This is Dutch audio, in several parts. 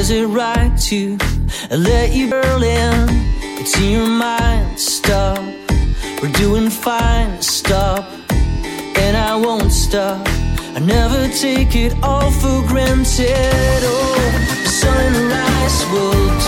Is it right to let you burn in? It's in your mind, stop. We're doing fine, stop. And I won't stop. I never take it all for granted. Oh, sunrise will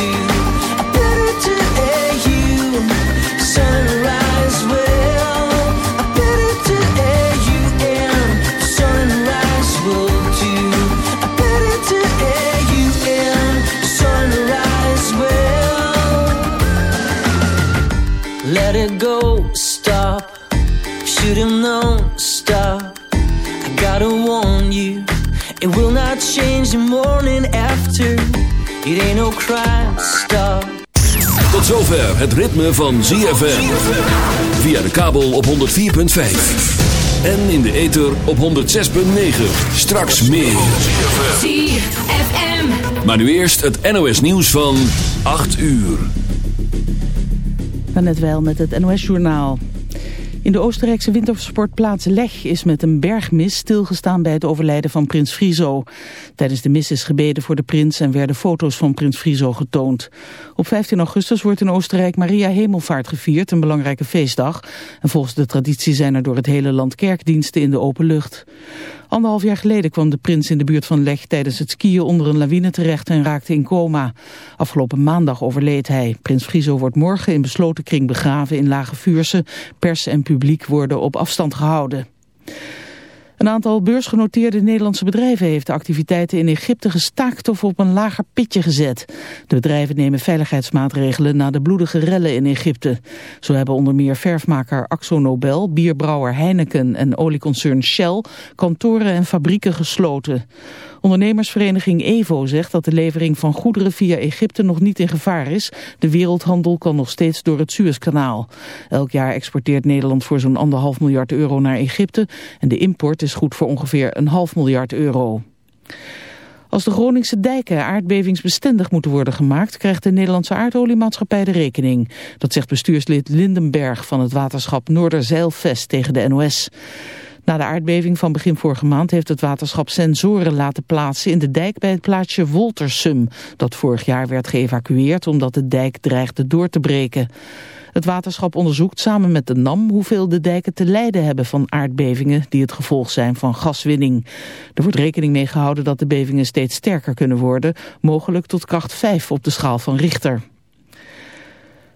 Stop. I gotta warn you, it will not change the morning after. It ain't no crime, stop. Tot zover het ritme van ZFM. Via de kabel op 104.5. En in de ether op 106.9. Straks meer. ZFM. Maar nu eerst het NOS nieuws van 8 uur. Dan net wel met het NOS-journaal. In de Oostenrijkse wintersportplaats Leg is met een bergmis stilgestaan bij het overlijden van prins Friso. Tijdens de mis is gebeden voor de prins en werden foto's van prins Friso getoond. Op 15 augustus wordt in Oostenrijk Maria Hemelvaart gevierd, een belangrijke feestdag. En volgens de traditie zijn er door het hele land kerkdiensten in de open lucht. Anderhalf jaar geleden kwam de prins in de buurt van Leg tijdens het skiën onder een lawine terecht en raakte in coma. Afgelopen maandag overleed hij. Prins Friso wordt morgen in besloten kring begraven in Lage Vuurse. Pers en publiek worden op afstand gehouden. Een aantal beursgenoteerde Nederlandse bedrijven heeft de activiteiten in Egypte gestaakt of op een lager pitje gezet. De bedrijven nemen veiligheidsmaatregelen na de bloedige rellen in Egypte. Zo hebben onder meer verfmaker Axo Nobel, bierbrouwer Heineken en olieconcern Shell kantoren en fabrieken gesloten. Ondernemersvereniging EVO zegt dat de levering van goederen via Egypte nog niet in gevaar is. De wereldhandel kan nog steeds door het Suezkanaal. Elk jaar exporteert Nederland voor zo'n anderhalf miljard euro naar Egypte. En de import is goed voor ongeveer een half miljard euro. Als de Groningse dijken aardbevingsbestendig moeten worden gemaakt, krijgt de Nederlandse aardoliemaatschappij de rekening. Dat zegt bestuurslid Lindenberg van het waterschap Noorderzeilvest tegen de NOS. Na de aardbeving van begin vorige maand heeft het waterschap sensoren laten plaatsen in de dijk bij het plaatsje Woltersum, dat vorig jaar werd geëvacueerd omdat de dijk dreigde door te breken. Het waterschap onderzoekt samen met de NAM hoeveel de dijken te lijden hebben van aardbevingen die het gevolg zijn van gaswinning. Er wordt rekening mee gehouden dat de bevingen steeds sterker kunnen worden, mogelijk tot kracht 5 op de schaal van Richter.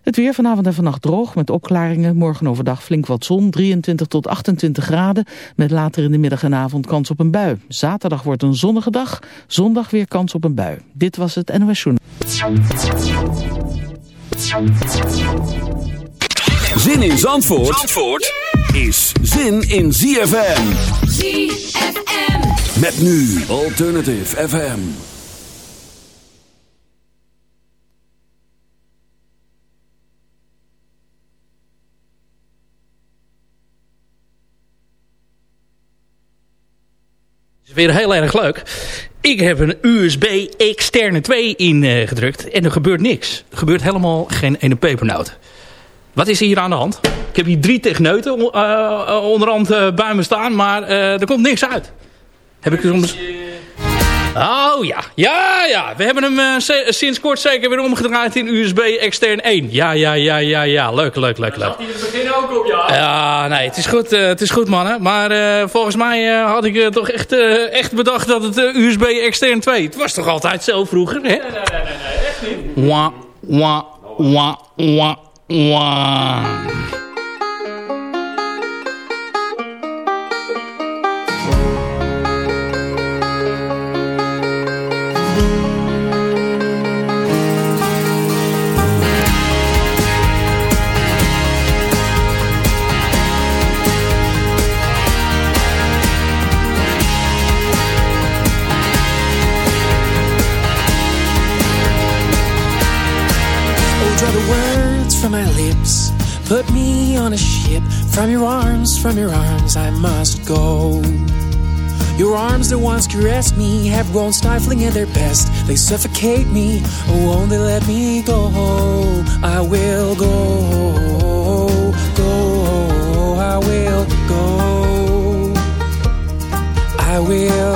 Het weer vanavond en vannacht droog met opklaringen. Morgen overdag flink wat zon, 23 tot 28 graden. Met later in de middag en avond kans op een bui. Zaterdag wordt een zonnige dag. Zondag weer kans op een bui. Dit was het NOS Journal. Zin in Zandvoort, Zandvoort is zin in ZFM. ZFM. Met nu Alternative FM. is weer heel erg leuk. Ik heb een USB externe 2 ingedrukt en er gebeurt niks. Er gebeurt helemaal geen ene pepernoot. Wat is hier aan de hand? Ik heb hier drie techneuten uh, onderhand uh, bij me staan, maar er komt niks uit. Heb ik soms... Oh ja, ja, ja. We hebben hem uh, sinds kort zeker weer omgedraaid in USB extern 1. Ja, ja, ja, ja, ja. Leuk, leuk, leuk, leuk. Hij in het begin ook op, ja. Ja, nee, het is goed, uh, het is goed mannen. Maar uh, volgens mij had ik toch echt, echt bedacht dat het USB extern 2... Het was toch altijd zo vroeger, hè? Nee, nee, nee, nee, nee echt niet. Wah, wah, wah, wah, wah. From your arms, from your arms I must go. Your arms that once caressed me have grown stifling at their best. They suffocate me, oh, won't they let me go? I will go, go, I will go. I will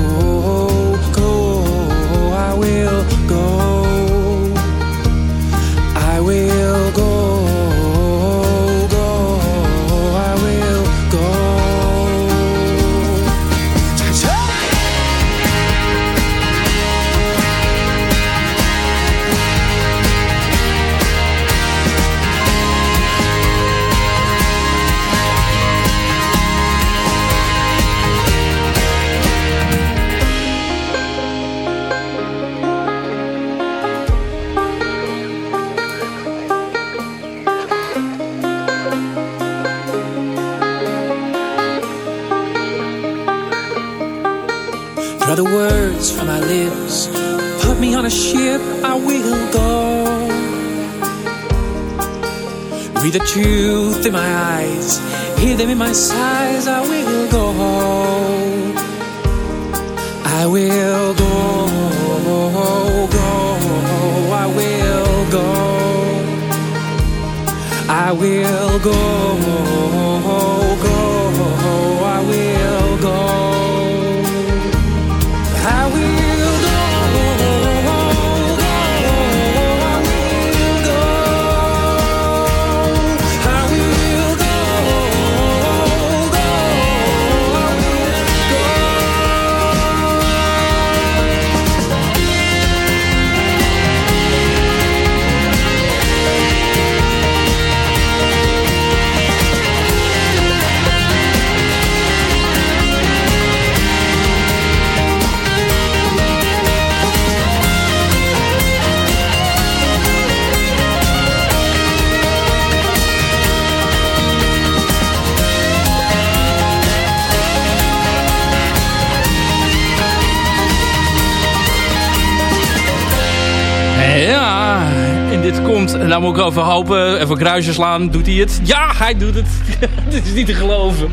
En daar moet ik over hopen, even kruisjes slaan, doet hij het? Ja, hij doet het. dit is niet te geloven.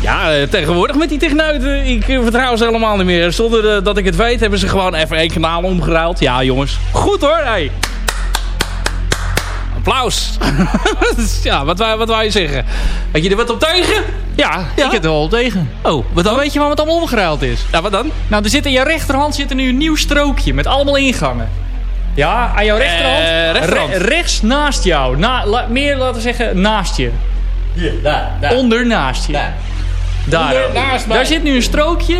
Ja, eh, tegenwoordig met die techneuten, ik vertrouw ze helemaal niet meer. Zonder eh, dat ik het weet, hebben ze gewoon even één kanaal omgeruild. Ja, jongens. Goed hoor, hey. Applaus. ja, wat, wou- wat wou je zeggen? Had je er wat op tegen? Ja, Ja? ik heb er wel tegen. Oh, wat Dan weet je waarom het allemaal omgeruild is. Ja, wat dan? Nou, er zit in je rechterhand zit er nu een nieuw strookje met allemaal ingangen. Ja, aan jouw rechterhand. Eh, rechterhand. Re- rechts naast jou. Na, la- meer laten we zeggen naast je. Hier, daar, daar. Onder naast je. Daar. Daar. Onder. Daar zit nu een strookje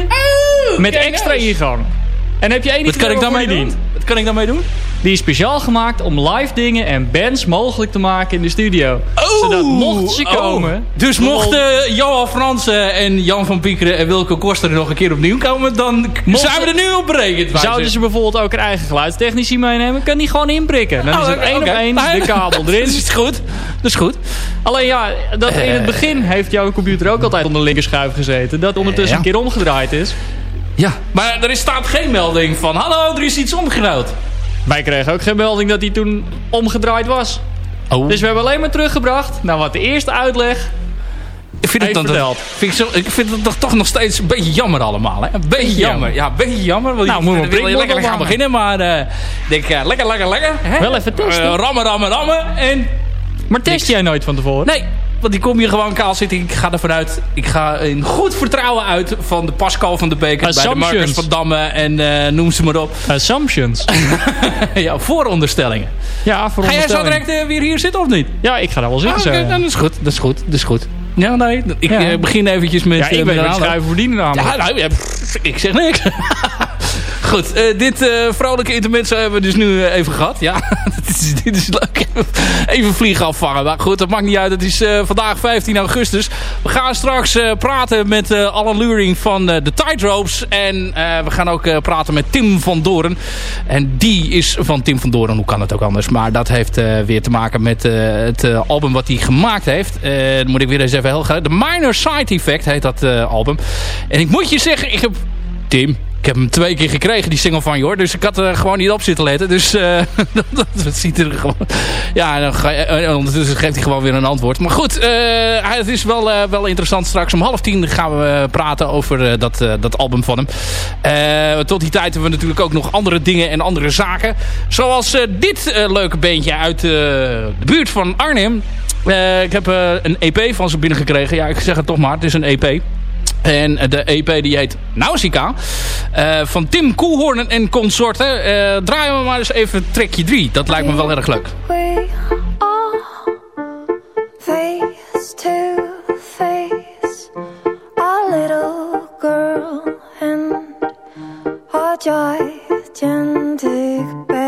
met kijk extra nou ingang. En heb je één Wat kan ik daarmee doen? Wat kan ik daarmee doen? Die is speciaal gemaakt om live dingen en bands mogelijk te maken in de studio. Zodat mochten ze Oh. komen... Dus mochten Johan Fransen en Jan van Piekeren en Wilke Koster nog een keer opnieuw komen, dan Mochten- zijn we er nu op berekend. Zouden ze bijvoorbeeld ook een eigen geluidstechnici meenemen, kan die gewoon inprikken. Dan is het Oh, één op één de kabel Dat erin. is goed. Dat is goed. Alleen ja, dat in het begin heeft jouw computer ook altijd onder de linkerschuif gezeten. Dat ondertussen Ja. een keer omgedraaid is. Ja, maar er is- staat geen melding van, hallo, er is iets omgeruild. Wij kregen ook geen melding dat die toen omgedraaid was. Oh. Dus we hebben alleen maar teruggebracht naar wat de eerste uitleg. ik vind het, Hij dan, vind ik, zo, ik vind het toch, nog steeds een beetje jammer allemaal. Hè? Een beetje jammer. jammer. Ja, een beetje jammer. Want Nou, je, moet maar wil je prikbord lekker gaan beginnen, maar ik denk, eh, lekker, lekker, lekker. Hè? Wel even testen. Eh, rammen, rammen, rammen. En Maar test jij nooit van tevoren? Nee, want die kom je gewoon kaal zitten. Ik ga ervan uit. Ik ga in goed vertrouwen uit van de Pascal van de Beker. Bij de. Marcus van Damme en eh, noem ze maar op. Assumptions. ja, vooronderstellingen. ja, voor Ga jij zo direct eh, weer hier zitten of niet? Ja, ik ga daar wel Ah, zitten. Oké, zo. dan is goed. Dat is goed. Dat is goed. Ja, nee. Ik Ja. eh, begin eventjes met... ja, ik wat aanloop. schuiven verdienen namelijk. Ja, nou, ja, pff, ik zeg niks. Goed, eh, dit eh, vrolijke intermezzo hebben we dus nu eh, even gehad. Ja, dit, is, dit is leuk. Even vliegen afvangen. Maar goed, dat maakt niet uit. Het is vandaag 15 augustus. We gaan straks praten met eh Alan Luring van de Tightropes. En we gaan ook praten met Tim van Doren. En die is van Tim van Doren. Hoe kan het ook anders? Maar dat heeft weer te maken met het album wat hij gemaakt heeft. Dan moet ik weer eens even heel. The Minor Side Effect heet dat album. En ik moet je zeggen, ik heb... Tim, Ik heb hem twee keer gekregen, die single van je hoor. Dus ik had er gewoon niet op zitten letten. Dus uh, dat, ziet er gewoon... Ja, dan ga je, ondertussen geeft hij gewoon weer een antwoord. Maar goed, het is wel, wel interessant. Straks om half tien gaan we praten over dat, dat album van hem. tot die tijd hebben we natuurlijk ook nog andere dingen en andere zaken. Zoals dit leuke beentje uit de buurt van Arnhem. ik heb een EP van ze binnengekregen. Ja, ik zeg het toch maar. Het is een EP. En de EP die heet Nausicaa. Uh, van Tim Koelhoorn en consorten. Uh, draaien we maar eens even trekje 3. Dat lijkt me wel erg leuk. We face to face. A little girl and a gigantic bear.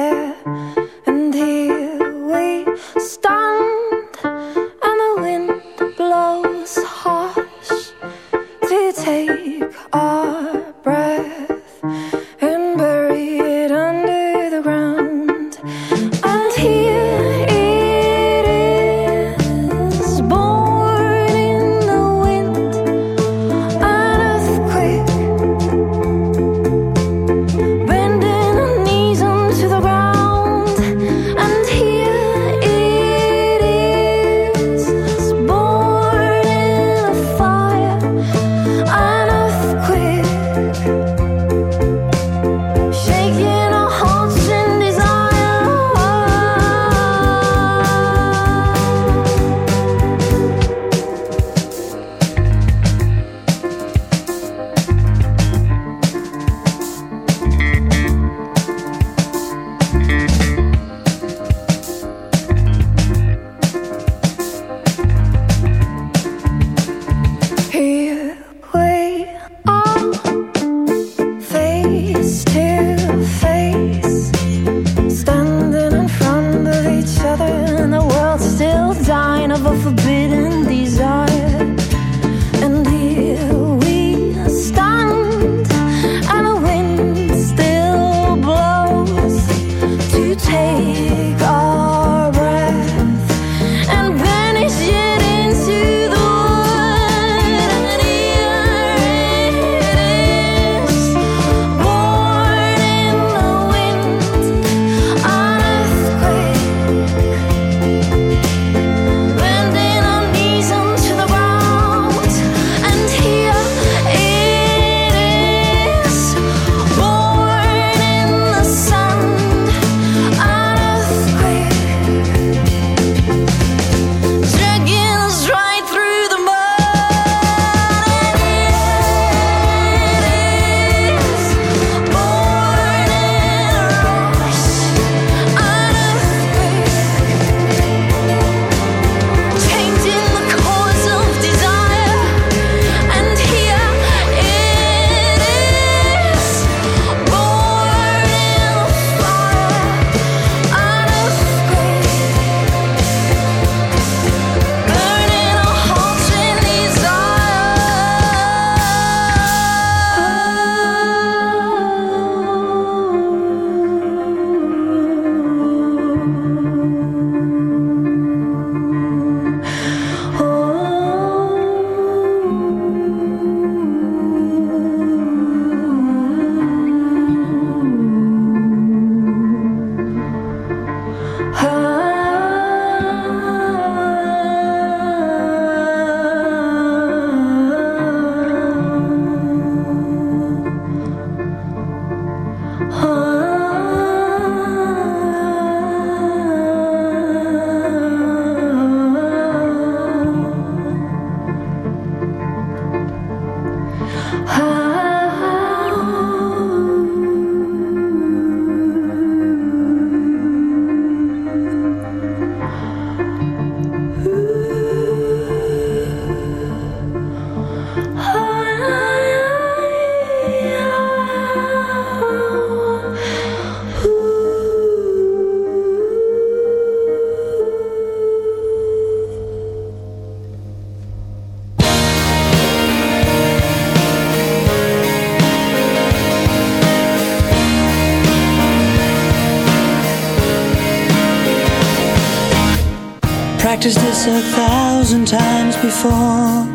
This a thousand times before.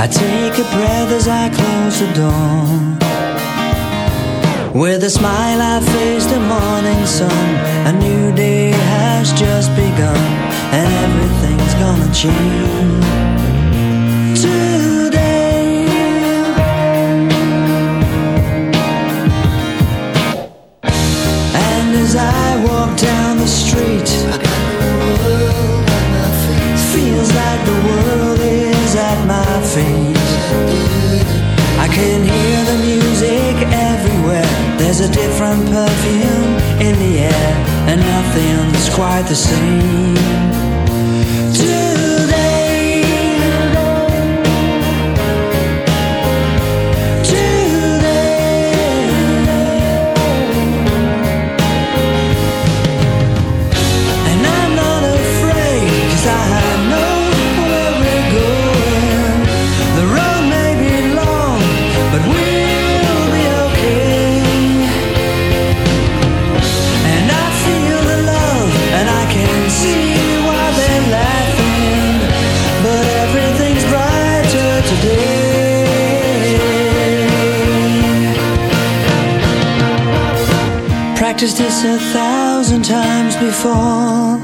I take a breath as I close the door. With a smile I face the morning sun. A new day has just begun, and everything's gonna change. A different perfume in the air, and nothing's quite the same. Practiced this a thousand times before.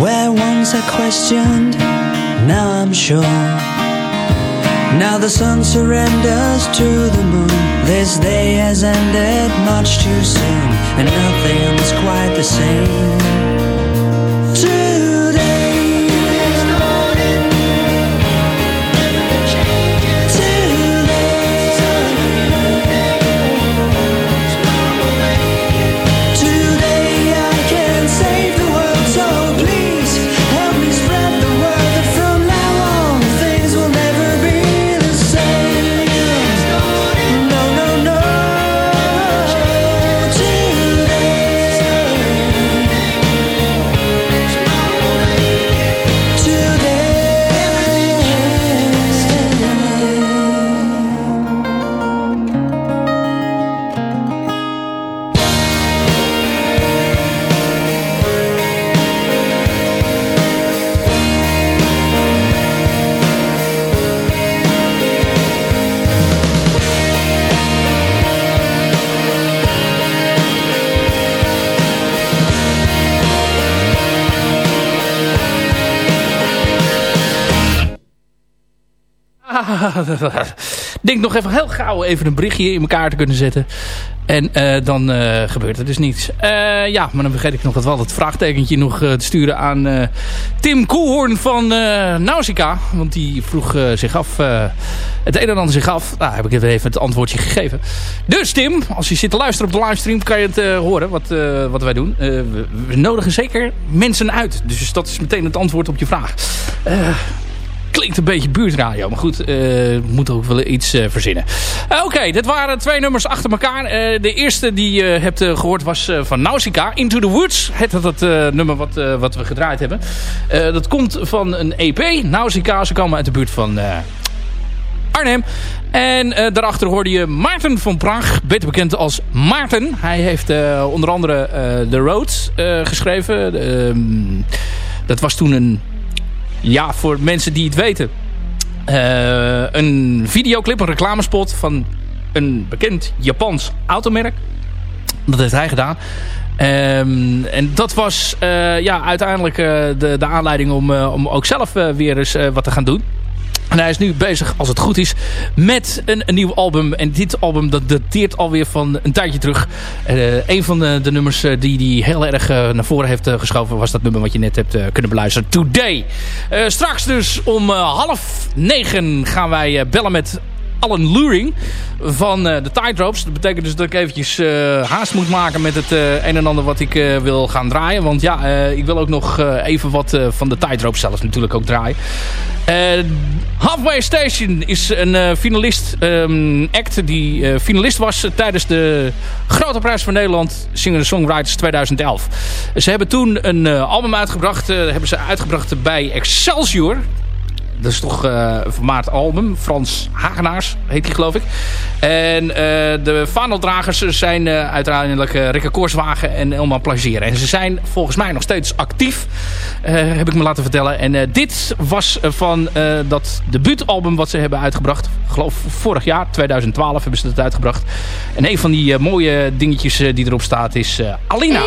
Where once I questioned, now I'm sure. Now the sun surrenders to the moon. This day has ended much too soon, and nothing's quite the same. Denk nog even heel gauw even een berichtje in elkaar te kunnen zetten. En eh, dan eh, gebeurt er dus niets. Eh, ja, maar dan vergeet ik nog wel het vraagtekentje nog te sturen aan Tim Koelhoorn van Nausicaa. Want die vroeg zich af, het een en ander zich af. Nou, heb ik even het antwoordje gegeven. Dus Tim, als je zit te luisteren op de livestream, kan je het horen wat, wat wij doen. We, we nodigen zeker mensen uit. Dus dat is meteen het antwoord op je vraag klinkt een beetje buurtradio. Maar goed, uh, we moeten ook wel iets uh, verzinnen. Uh, Oké, dit waren twee nummers achter elkaar. de eerste die je hebt gehoord was van Nausicaa. Into the Woods het dat nummer wat, wat we gedraaid hebben. dat komt van een EP. Nausicaa, ze komen uit de buurt van... Arnhem. En daarachter hoorde je Maarten van Praag, beter bekend als Maarten. Hij heeft onder andere The Road geschreven. Ehm, dat was toen een ja, voor mensen die het weten. Uh, een videoclip, een reclamespot van een bekend Japans automerk. Dat heeft hij gedaan. Um, en dat was uh, ja, uiteindelijk uh, de, de aanleiding om, om ook zelf weer eens wat te gaan doen. En hij is nu bezig, als het goed is, met een, nieuw album. En dit album dat dateert alweer van een tijdje terug. Uh, een van de, de nummers die hij heel erg uh, naar voren heeft geschoven... was dat nummer wat je net hebt kunnen beluisteren. Today. straks dus om half negen gaan wij bellen met Alan Luring van de Tightropes. Dat betekent dus dat ik eventjes haast moet maken met het een en ander wat ik wil gaan draaien. Want ja, ik wil ook nog even wat van de Tightropes zelfs natuurlijk ook draaien. Halfway Station is een finalist um, act die finalist was tijdens de Grote Prijs van Nederland Singer-Songwriters 2011. Ze hebben toen een album uitgebracht. hebben ze uitgebracht bij Excelsior. Dat is toch een vermaard album. Frans Hagenaars heet die geloof ik. En de vaandeldragers zijn uiteindelijk Rikke Korswagen en Elma Plageren. En ze zijn volgens mij nog steeds actief. heb ik me laten vertellen. En dit was van dat debuutalbum wat ze hebben uitgebracht. Geloof vorig jaar, 2012 hebben ze het uitgebracht. En een van die mooie dingetjes die erop staat is Alina.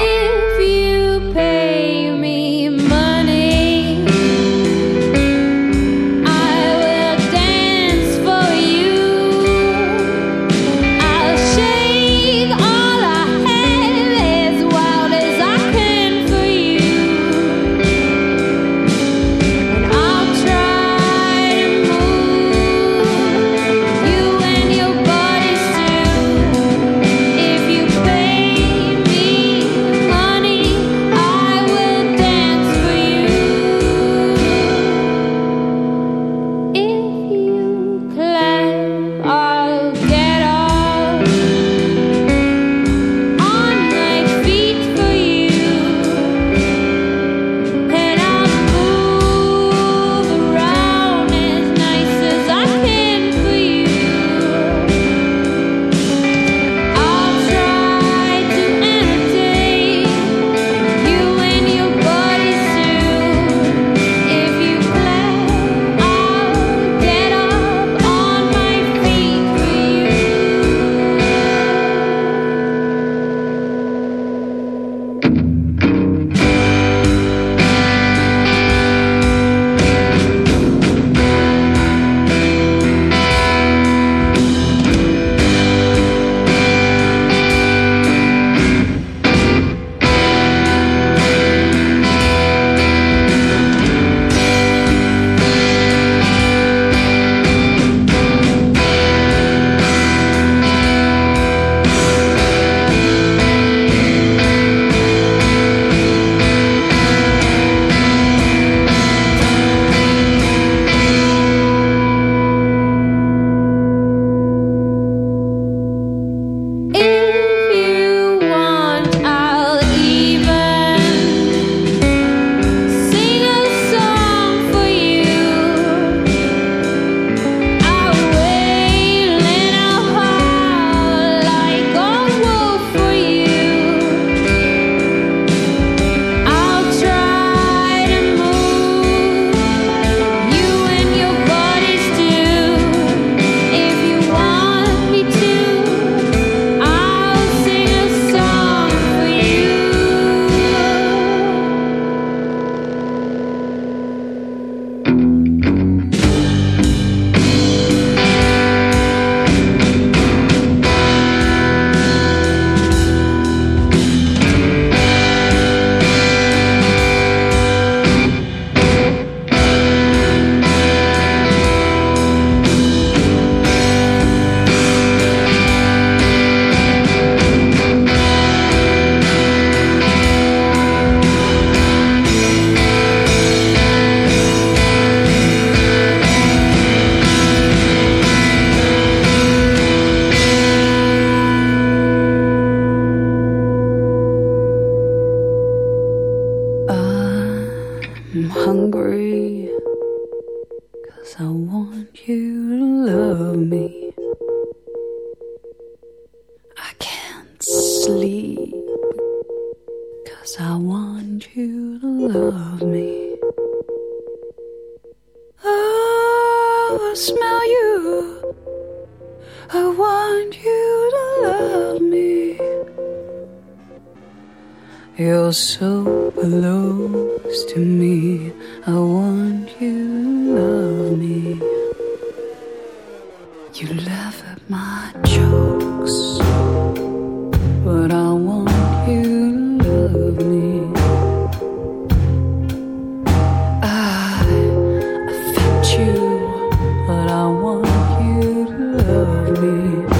me.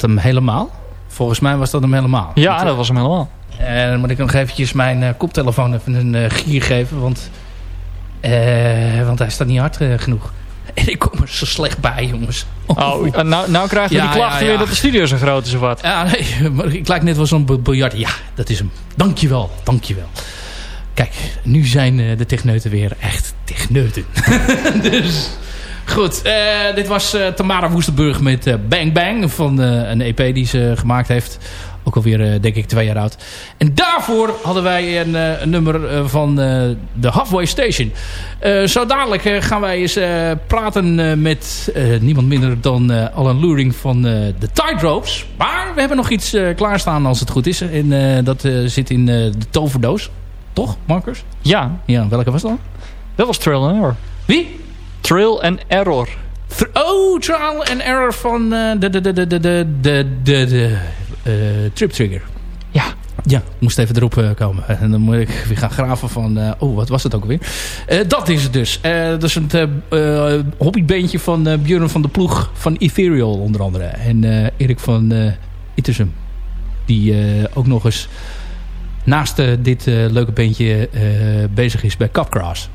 Dat hem helemaal? Volgens mij was dat hem helemaal. Ja, dat was hem helemaal. En dan moet ik nog eventjes mijn eh, koptelefoon even een eh, gier geven. Want, eh, want hij staat niet hard eh, genoeg. En ik kom er zo slecht bij, jongens. Oh, eh, nou, nou krijgen we Ja, die klachten ja, ja. weer dat de studio zo groot is of wat. Ja, nee, maar ik lijk net wel zo'n bil- biljart. Ja, dat is hem. Dankjewel, dankjewel. Kijk, nu zijn eh, de techneuten weer echt techneuten. dus, goed. eh, dit was eh, Tamara Woestenburg met eh, Bang Bang van een EP die ze gemaakt heeft. Ook alweer, denk ik, twee jaar oud. En daarvoor hadden wij een, een nummer van de Halfway Station. Zo dadelijk gaan wij eens praten met niemand minder dan Alan Luring van de Tightropes. Maar we hebben nog iets klaarstaan als het goed is. En dat zit in de toverdoos. Toch, Marcus? Ja, Ja, welke was dat? dat was Trail and Error. Wie? Trail and Error. Oh, Trial and Error van eh, de, de, de, de, de, de, de, de uh, Trip Trigger. Ja. Ja, moest even erop eh, komen. En dan moet ik weer gaan graven van... Oh, wat was het ook weer? dat is het dus. dat is een hobbybeentje van uh, Björn van de Ploeg van Ethereal onder andere. En Erik van uh, Ittersum. Die ook nog eens naast dit leuke beentje bezig is bij Capgrass.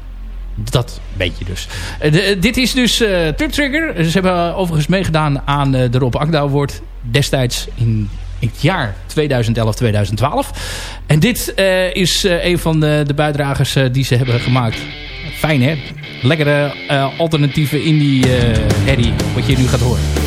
Dat beetje dus. Eh, de- dit is dus eh Trip Trigger. Ze hebben overigens meegedaan aan eh, de Rob Akda Award. Destijds in, het jaar 2011-2012. En dit eh, is eh, een van de, de bijdragers eh, die ze hebben gemaakt. Fijn hè? Lekkere eh, alternatieve indie eh herrie. Wat je nu gaat horen.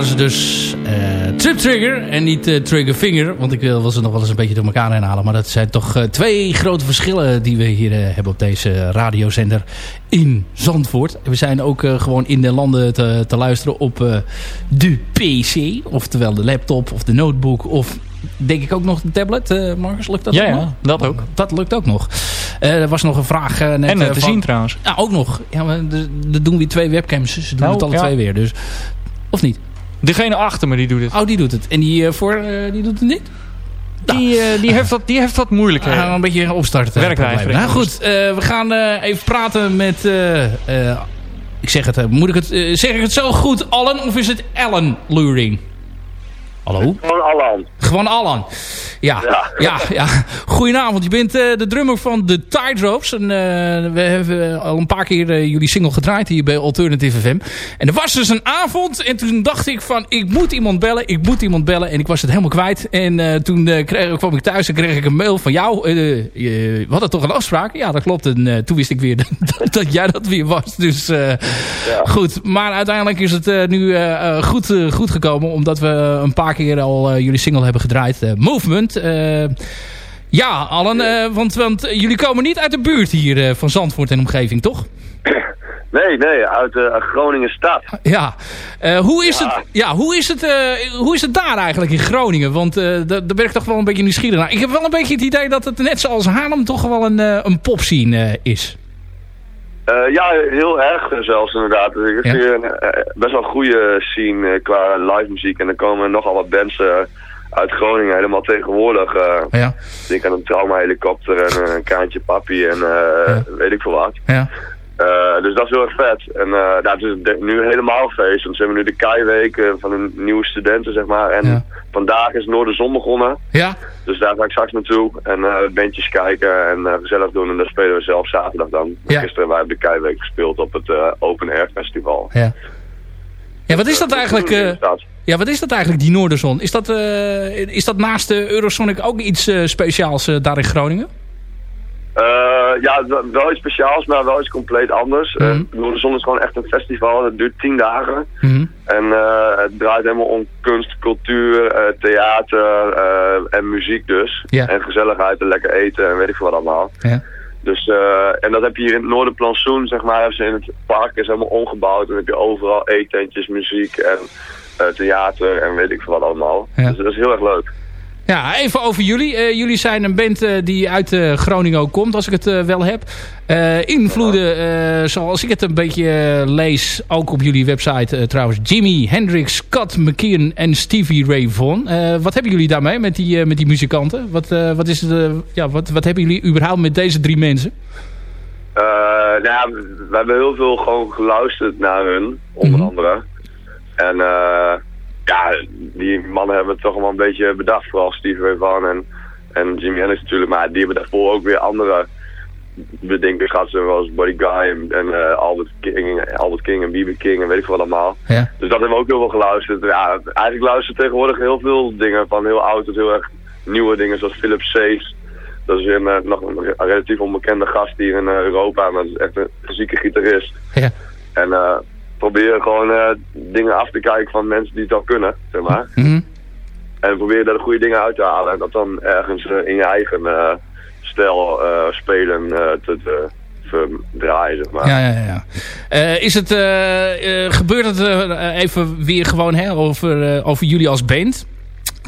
Waren ze dus eh, Trip Trigger en niet eh, Trigger Finger. Want ik wil ze nog wel eens een beetje door elkaar heen halen. Maar dat zijn toch eh, twee grote verschillen die we hier hebben op deze radiozender in Zandvoort. We zijn ook gewoon in de landen te, te luisteren op de PC. Oftewel de laptop of de notebook of denk ik ook nog de tablet. eh Marcus, lukt dat Ja, ja, nog? dat ook. Dat lukt ook nog. Er was nog een vraag net En te van- zien trouwens. ja, ook nog. Ja, maar er- doen weer twee webcams. Ze doen Nou, het alle ja. twee weer. Dus. Of niet? Degene achter me die doet het. Oh, die doet het. En die eh, voor, eh, die doet het niet? Die, eh, die, heeft wat, die heeft wat moeilijkheden. Ah, een beetje opstarten. Werkweigering. Nou goed, eh, we gaan eh, even praten met... eh, eh, ik zeg het, eh, moet ik het, zeg ik het zo goed, Allen? Of is het Ellen Luring? Hallo? Gewoon Allan. Gewoon. Ja, ja, Ja. ja. Goedenavond, je bent eh, de drummer van de Tidropes. En, eh, we hebben al een paar keer eh, jullie single gedraaid hier bij Alternative FM. En er was dus een avond en toen dacht ik van, ik moet iemand bellen, ik moet iemand bellen. En ik was het helemaal kwijt. En eh, toen eh, kreeg, kwam ik thuis en kreeg ik een mail van jou. Eh, je- we hadden toch een afspraak? Ja, dat klopt. En eh, toen wist ik weer dat, dat jij dat weer was. Dus eh, goed. Maar uiteindelijk is het eh, nu eh, eh, goed, eh, goed gekomen. Omdat we een paar keer al eh, jullie single hebben gedraaid. eh, Movement. Eh, ja, Allen. want, want jullie komen niet uit de buurt hier van Zandvoort en omgeving, toch? Nee, nee, uit eh, Groningen stad. Ja. Hoe, is Ja. Het, ja hoe, is het, hoe is het daar eigenlijk in Groningen? Want da- daar ben ik toch wel een beetje nieuwsgierig naar. Ik heb wel een beetje het idee dat het net zoals Haarlem toch wel een, een popscene is. Eh, ja, heel erg zelfs inderdaad. Dus ik Ja. zie een eh, best wel goede scene eh, qua live muziek. En er komen nogal wat bands uit Groningen helemaal tegenwoordig. Ja. denk aan een trauma helikopter en een kaantje papi en weet ik veel wat. Ja. Eh, dus dat is heel erg vet. En uh, nou, het is nu helemaal feest. Want ze hebben nu de keiweek eh, van de nieuwe studenten, zeg maar. En Ja. vandaag is Noorderzon begonnen. Ja? Dus daar ga ik straks naartoe. En eh bandjes kijken en gezellig doen. En daar spelen we zelf zaterdag dan. Ja. Gisteren hebben wij op de keiweek gespeeld op het Open Air Festival. Ja. Ja, wat is dat eigenlijk... ja, wat is dat eigenlijk, die Noorderzon? Is dat, is dat naast de Eurosonic ook iets speciaals daar in Groningen? Eh, ja, wel- iets speciaals, maar wel iets compleet anders. Noorderzon is gewoon echt een festival. Het duurt tien dagen. Mhm. En eh, het draait helemaal om kunst, cultuur, theater en muziek dus. En gezelligheid en lekker eten en weet ik veel wat allemaal. Dus, en dat heb je hier in het Noorderplantsoen, zeg maar, hebben ze in het park is helemaal omgebouwd. En dan heb je overal eetentjes, muziek en theater en weet ik veel wat allemaal. Ja. Dus dat is heel erg leuk. Ja, even over jullie. Eh, jullie zijn een band eh, die uit eh, Groningen ook komt, als ik het wel heb. Invloeden, zoals ik het een beetje lees, ook op jullie website trouwens. Jimi Hendrix, Scott McKeon en Stevie Ray Vaughan. Wat hebben jullie daarmee met die, met die muzikanten? Wat, wat, is het, ja, wat, wat hebben jullie überhaupt met deze drie mensen? Nou ja, we we hebben heel veel gewoon geluisterd naar hun, onder Mhm. andere. En eh, ja, die mannen hebben het toch wel een beetje bedacht. Vooral Steve Ray Vaughan en, en Jimi Hendrix natuurlijk. Maar die hebben daarvoor ook weer andere bedenkers gehad. Zoals Buddy Guy en, en eh, Albert, King, Albert King en B.B. King en weet ik veel wat allemaal. Ja. Dus dat hebben we ook heel veel geluisterd. Ja, eigenlijk luisteren tegenwoordig heel veel dingen. Van heel oud tot heel erg nieuwe dingen. Zoals Philip Sees. Dat is een, nog een re- relatief onbekende gast hier in eh, Europa. Maar dat is echt een fysieke gitarist. Ja. En eh proberen gewoon eh, dingen af te kijken van mensen die het al kunnen, zeg maar. Mhm. En probeer daar de goede dingen uit te halen. En dat dan ergens eh, in je eigen eh, stijl spelen te, te verdraaien, zeg maar. Ja, ja, ja. Is het, gebeurt het even weer gewoon hè, over, over jullie als band?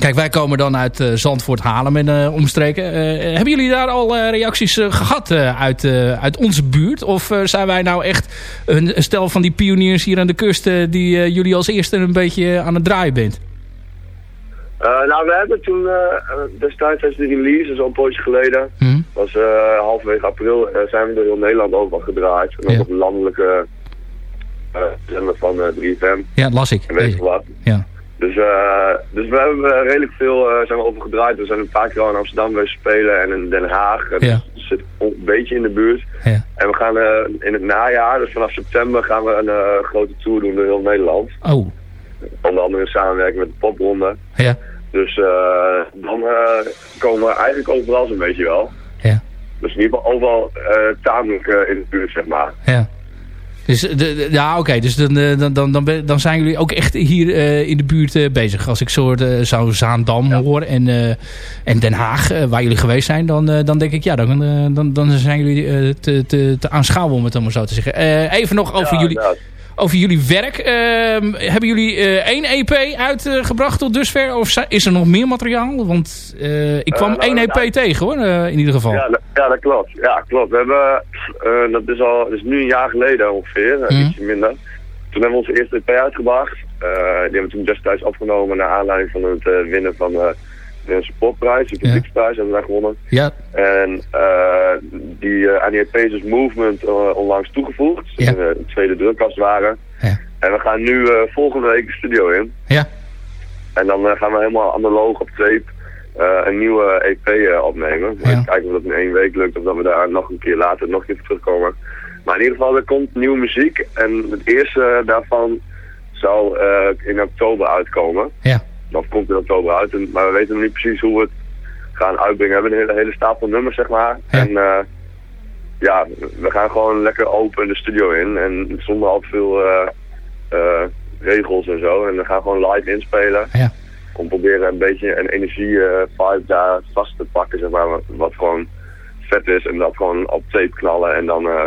Kijk, wij komen dan uit eh, Zandvoort, Haarlem en eh, omstreken. Eh, hebben jullie daar al reacties eh, gehad eh, uit, uit onze buurt? Of zijn wij nou echt een, een stel van die pioniers hier aan de kust... die jullie als eerste een beetje aan het draaien bent? Nou, we hebben toen destijds tijdens de release, is al een poosje geleden, Hm? was halverwege april, zijn we door heel Nederland ook al gedraaid. En ook Ja. op een landelijke zender van eh 3FM Ja, las ik. en weet ik Deze. wat. Ja. Dus, eh, dus we hebben eh, redelijk veel eh, zijn we over gedraaid. We zijn een paar keer al in Amsterdam geweest spelen en in Den Haag. Ja. het zit een beetje in de buurt. Ja. En we gaan eh, in het najaar, dus vanaf september, gaan we een grote tour doen door heel Nederland. Oh, Onder andere in samenwerking met de popronde. ja. Dus dan komen we eigenlijk overal zo'n beetje wel. Ja. Dus in ieder geval overal tamelijk in de buurt, zeg maar. Ja. Dus, de, de- ja, oké. Dus dan, eh, dan, dan, dan, ben- dan zijn jullie ook echt hier eh, in de buurt eh, bezig. Als ik soort eh, zou Zaandam hoor en, eh, en Den Haag, eh, waar jullie geweest zijn, dan, eh, dan denk ik, ja, dan, eh, dan, dan zijn jullie eh, te, te, te aanschouwen, om het dan maar zo te zeggen. Eh, even nog over, Ja, jullie. Over jullie werk. Ehm, hebben jullie eh, één EP uitgebracht tot dusver? Of is er nog meer materiaal? Want eh, ik kwam Eh, nou, één EP nou, tegen, hoor, in ieder geval. Ja, dat- ja, dat klopt. Ja, klopt. We hebben, dat is al, dat is nu een jaar geleden ongeveer, Mhm. ietsje minder. Toen hebben we onze eerste EP uitgebracht. Die hebben we toen destijds opgenomen naar aanleiding van het winnen van eh, de Nederlandse Popprijs, de publieksprijs hebben we daar gewonnen. Ja, En eh, die, eh, aan die EP is dus Movement eh, onlangs toegevoegd, Ja. die de tweede drukkast waren. Ja. En we gaan nu eh, volgende week de studio in. ja. En dan eh, gaan we helemaal analoog op tape eh, een nieuwe EP eh, opnemen. Ja. Even kijken of dat in één week lukt of dat we daar nog een keer later nog een keer terugkomen. Maar in ieder geval, er komt nieuwe muziek. En het eerste daarvan zal eh, in oktober uitkomen. Ja. Of komt in oktober uit. En, maar we weten nog niet precies hoe we het gaan uitbrengen. We hebben een hele, hele stapel nummers, zeg maar. Ja. En eh, ja, we gaan gewoon lekker open de studio in. En zonder al te veel eh, eh, regels en zo. En we gaan gewoon live inspelen. Ja. Om proberen een beetje een energie eh, vibe daar vast te pakken, zeg maar. Wat, gewoon vet is. En dat gewoon op tape knallen. En dan eh,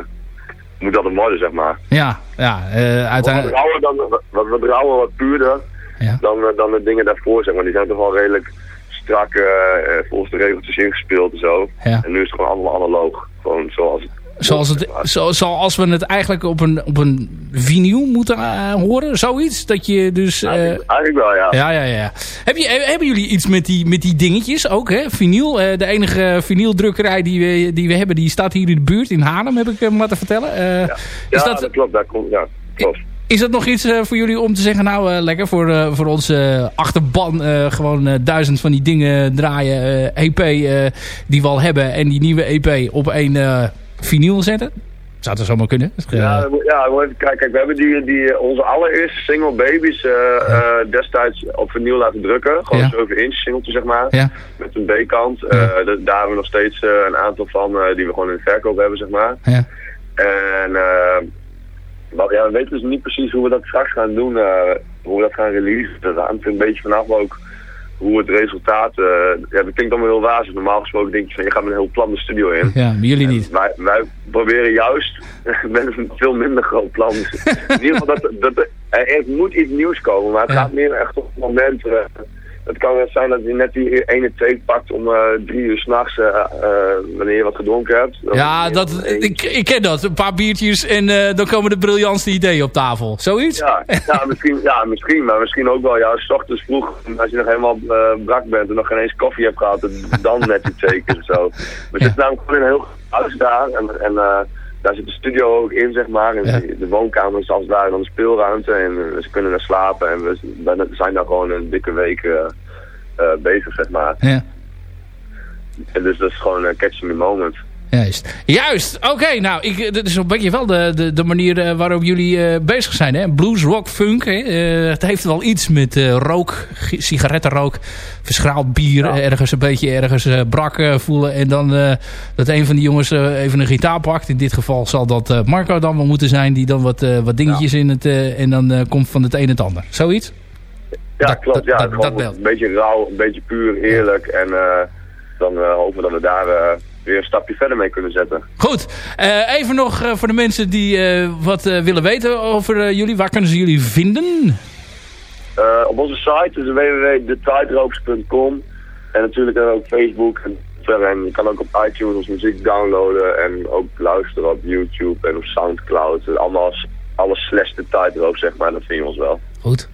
moet dat het worden, zeg maar. Ja, ja eh, Wat uiteindelijk... rauwer, dan, wat, wat rauwer, wat puurder Ja. dan, eh, dan de dingen daarvoor, zeg maar. Die zijn toch wel redelijk strak eh, eh, volgens de regeltjes ingespeeld en zo. Ja. En nu is het gewoon allemaal analoog. Gewoon zoals het Zoals, het, zo, zoals we het eigenlijk op een, op een vinyl moeten horen, zoiets. Dat je dus... Eigenlijk wel, ja. ja, ja, ja. Heb je, hebben jullie iets met die, met die dingetjes ook, hè? Vinyl. de enige vinyldrukkerij die we, die we hebben, die staat hier in de buurt, in Haarlem, heb ik hem laten vertellen. Ja, is, dat, dat klopt. Dat komt, ja, klopt. Is dat nog iets eh, voor jullie om te zeggen, nou eh, lekker voor, eh, voor onze achterban gewoon duizend van die dingen draaien, EP eh, die we al hebben en die nieuwe EP op één vinyl zetten? Zou dat zomaar kunnen? Ja, ja kijk, kijk, we hebben die, die, onze allereerste single Babies destijds op vinyl laten drukken. Gewoon Ja. een 7 inch singeltje, zeg maar. Ja. Met een B-kant. Da- daar hebben we nog steeds een aantal van die we gewoon in de verkoop hebben, zeg maar. Ja. En maar, ja, we weten dus niet precies hoe we dat straks gaan doen. eh, hoe we dat gaan releasen. Dat hangt een beetje vanaf ook hoe het resultaat... eh, ja, dat klinkt allemaal heel wazig. Normaal gesproken denk je van je gaat met een heel plan de studio in. Ja, maar jullie niet. Wij, wij proberen juist met een veel minder groot plan. Dus in ieder geval, dat, dat, er, er moet iets nieuws komen, maar het Ja. gaat meer echt op het moment. eh, het kan wel zijn dat je net die ene take pakt om eh, drie uur s'nachts, uh, wanneer je wat gedronken hebt. Ja, dat, ik, ik ken dat. Een paar biertjes en dan komen de briljantste ideeën op tafel. Zoiets? Ja, ja, misschien, ja, misschien, maar misschien ook wel juist 's ochtends vroeg, als je nog helemaal brak bent en nog geen eens koffie hebt gehad, dan net die take of zo. We zitten namelijk gewoon in een heel huis daar en, en daar zit de studio ook in, zeg maar. En Ja. de- woonkamer is als het ware dan de speelruimte en eh, ze kunnen er slapen en we zijn daar gewoon een dikke week eh, eh, bezig, zeg maar. Ja. En dus dat is gewoon een catch me moment. Juist. Juist. Oké, nou, ik, dit is een beetje wel de, de, de manier eh, waarop jullie eh, bezig zijn. Hè? Blues, rock, funk. Hè? Eh, het heeft wel iets met rook, sigarettenrook, verschraald bier. ergens een beetje ergens brak voelen. En dan dat een van die jongens even een gitaar pakt. In dit geval zal dat Marco dan wel moeten zijn. Die dan wat, wat dingetjes in het... en dan komt van het een het ander. Zoiets? Ja, Dat- klopt. dat- ja, dat- dat een beetje rauw, een beetje puur, eerlijk. En dan hopen we dat we daar weer een stapje verder mee kunnen zetten. Goed. Eh, even nog eh, voor de mensen die eh, wat willen weten over jullie. Waar kunnen ze jullie vinden? Op onze site is www.thetightrope's.com en natuurlijk ook Facebook en. En je kan ook op iTunes onze muziek downloaden en ook luisteren op YouTube en op Soundcloud. Dus Allemaal alles slash de Tightrope, zeg maar, dat vind je ons wel. Goed.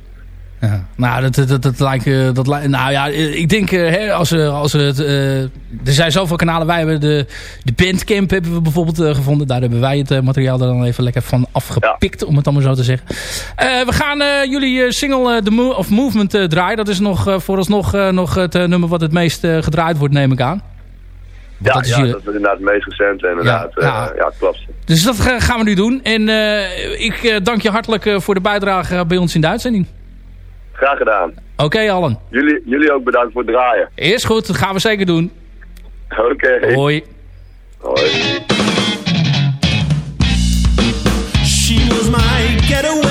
Ja. Nou, dat, dat, dat, lijkt... eh, Dat, nou ja, eh, ik denk, eh, hè, als, als het... er zijn zoveel kanalen. Wij hebben de, de Bandcamp hebben we bijvoorbeeld gevonden. Daar hebben wij het materiaal er dan even lekker van afgepikt, om het allemaal zo te zeggen. We gaan jullie single The Mo of Movement draaien. Dat is nog vooralsnog nog het nummer wat het meest gedraaid wordt, neem ik aan. Ja, dat is ja dat is inderdaad het meest recente, inderdaad. Ja, Ja, ja. ja klopt. Dus dat ga- gaan we nu doen. En ik dank je hartelijk voor de bijdrage bij ons in de uitzending. Graag gedaan. Oké, Allen. Jullie, jullie ook bedankt voor het draaien. Eerst goed, dat gaan we zeker doen. Oké. Hoi. Hoi. She was my getaway.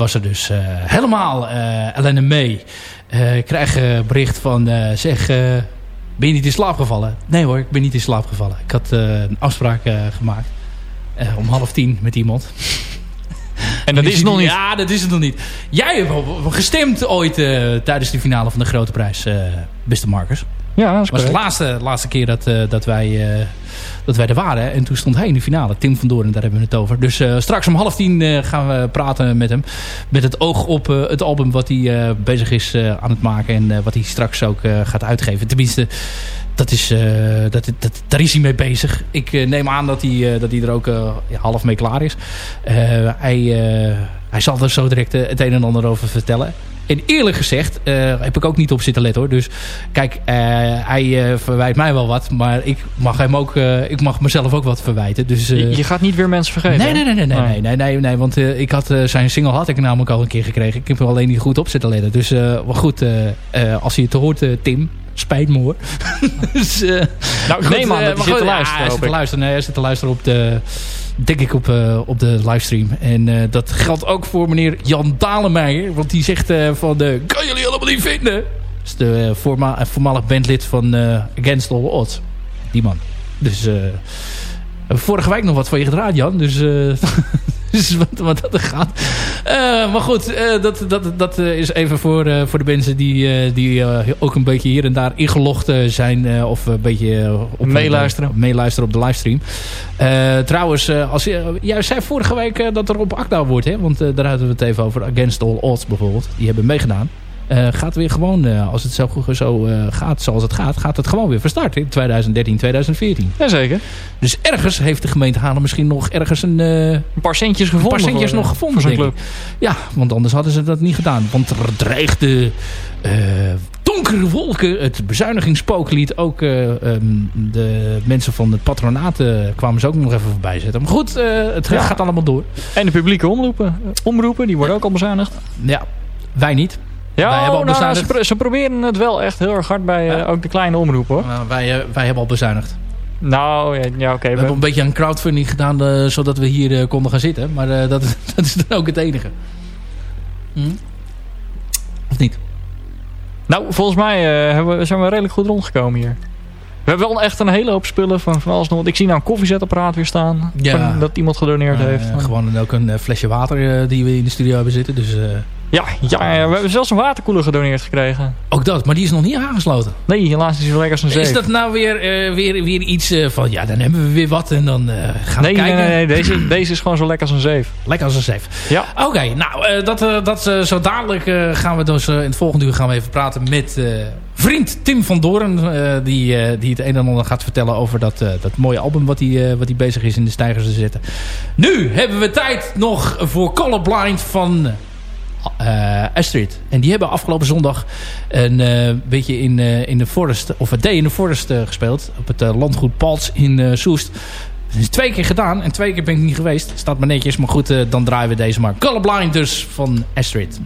Was er dus helemaal. Uh, Ellen May uh, krijg een bericht van... zeg, ben je niet in slaap gevallen? Nee hoor, ik ben niet in slaap gevallen. Ik had een afspraak gemaakt. om half tien met iemand. En dat is het nog niet? Ja, dat is het nog niet. Jij hebt gestemd ooit tijdens de finale van de Grote Prijs, beste Marcus. Ja, dat was de laatste, laatste keer dat, dat wij dat wij er waren. En toen stond hij in de finale. Tim van Doorn, daar hebben we het over. Dus uh, straks om half tien uh, gaan we praten met hem. Met het oog op uh, het album wat hij bezig is aan het maken. En wat hij straks ook gaat uitgeven. Tenminste, dat is, dat, dat, daar is hij mee bezig. Ik neem aan dat hij, dat hij er ook half mee klaar is. hij, hij zal er zo direct het een en ander over vertellen. En eerlijk gezegd uh, heb ik ook niet op zitten letten hoor. Dus kijk, uh, hij uh, verwijt mij wel wat. Maar ik mag hem ook, ik mag mezelf ook wat verwijten. Dus, je, je, gaat niet weer mensen vergeten? Nee, nee, nee, nee, nee, oh. nee, nee, nee, nee, Want ik had zijn single had ik namelijk al een keer gekregen. Ik heb er alleen niet goed op zitten letten. Dus wel goed, als je het hoort, Tim, spijt me hoor. dus, nou, ik neem aan dat je zit te luisteren. hij zit te luisteren. Nee, hij zit te luisteren op de denk ik op, uh, op de livestream. En uh, dat geldt ook voor meneer Jan Dalemeijer. Want die zegt uh, van, kan jullie allemaal niet vinden? Dat is de voorma voormalig bandlid van Against All Odds. Die man. Dus vorige week nog wat van je gedraaid, Jan. Dus, dus wat, wat dat er gaat. Uh, maar goed, uh, dat, dat, dat is even voor, uh, voor de mensen die, die ook een beetje hier en daar ingelogd zijn. of een beetje op meeluisteren. meeluisteren op de livestream. trouwens, als, jij zei vorige week dat er op Akda wordt. Hè? Want daar hadden we het even over. Against All Odds bijvoorbeeld. Die hebben meegedaan. Uh, gaat weer gewoon, uh, als het zo, zo uh, gaat zoals het gaat, gaat het gewoon weer van start in 2013, 2014. Jazeker. Dus ergens heeft de gemeente Halen misschien nog ergens een... een paar centjes gevonden. Een paar centjes nog gevonden, voor club. Ja, want anders hadden ze dat niet gedaan. Want er dreigde donkere wolken, het bezuinigingspooglied. Ook um, de mensen van het patronaat kwamen ze ook nog even voorbij zetten. Maar goed, het ja. gaat allemaal door. En de publieke omroepen, omroepen die worden ook al bezuinigd. Ja, wij niet. Ja, wij nou, ze, ze, proberen het wel echt heel erg hard bij ja. uh, ook de kleine omroep hoor. Nou, wij, uh, wij hebben al bezuinigd. Nou, ja, ja oké. Okay, we, we, hebben een beetje een crowdfunding gedaan uh, zodat we hier konden gaan zitten. Maar dat, dat is dan ook het enige. Hm? Of niet? Nou, volgens mij we, zijn we redelijk goed rondgekomen hier. We hebben wel echt een hele hoop spullen van, van alles nog. Want ik zie nou een koffiezetapparaat weer staan. Ja. dat iemand gedoneerd heeft. Gewoon ook een flesje water die we in de studio hebben zitten. Dus... Ja, ja, ja, we hebben zelfs een waterkoeler gedoneerd gekregen. Ook dat, maar die is nog niet aangesloten. Nee, helaas is hij lekker als een zeef. Is dat nou weer, uh, weer, weer iets uh, van, ja, dan hebben we weer wat en dan uh, gaan nee, we kijken? Nee, nee, nee, deze, deze is gewoon zo lekker als een zeef. Lekker als een zeef. Ja. Oké, okay, nou, dat, dat zo dadelijk gaan we dus in het volgende uur gaan we even praten met vriend Tim van Doorn. die, die het een en ander gaat vertellen over dat, dat mooie album wat hij wat bezig is in de stijgers te zetten. Nu hebben we tijd nog voor Colorblind van uh, Astrid. En die hebben afgelopen zondag een uh, beetje in, uh, in de Forest, of het Day in de Forest gespeeld. Op het landgoed Pals in Soest. Het is twee keer gedaan en twee keer ben ik niet geweest. Staat maar netjes, maar goed, dan draaien we deze maar. Colorblind dus van Astrid.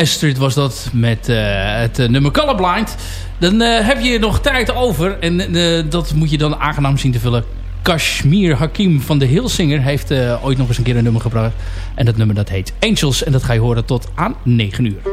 Astrid was dat met uh, het uh, nummer Colorblind. Dan uh, heb je nog tijd over. En dat moet je dan aangenaam zien te vullen. Kashmir Hakim van de Hillsinger heeft ooit nog eens een keer een nummer gebracht. En dat nummer dat heet Angels. En dat ga je horen tot aan 9 uur.